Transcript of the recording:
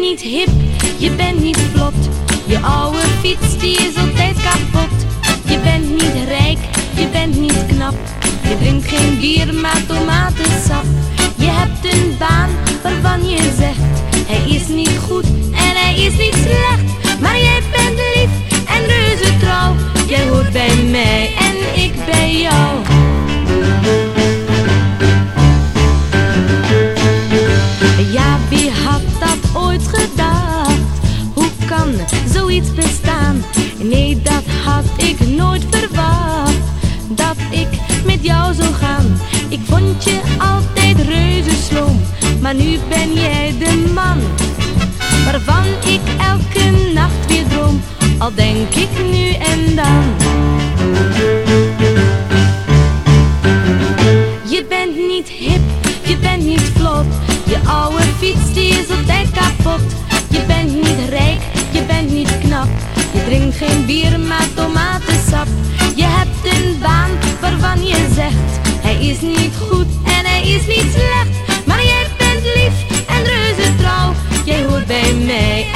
niet hip, je bent niet vlot. Je oude fiets die is altijd kapot. Je bent niet rijk, je bent niet knap. Je drinkt geen bier, maar tomatensap. Zoiets bestaan? Nee, dat had ik nooit verwacht. Dat ik met jou zou gaan. Ik vond je altijd reuze sloom. Maar nu ben jij de man waarvan ik elke nacht weer droom. Al denk ik nu en dan. Je bent niet hip, je bent niet vlot. Je oude fiets die is altijd kapot. Je bent niet geen bier, maar tomatensap. Je hebt een baan waarvan je zegt, hij is niet goed en hij is niet slecht. Maar jij bent lief en reuze trouw, jij hoort bij mij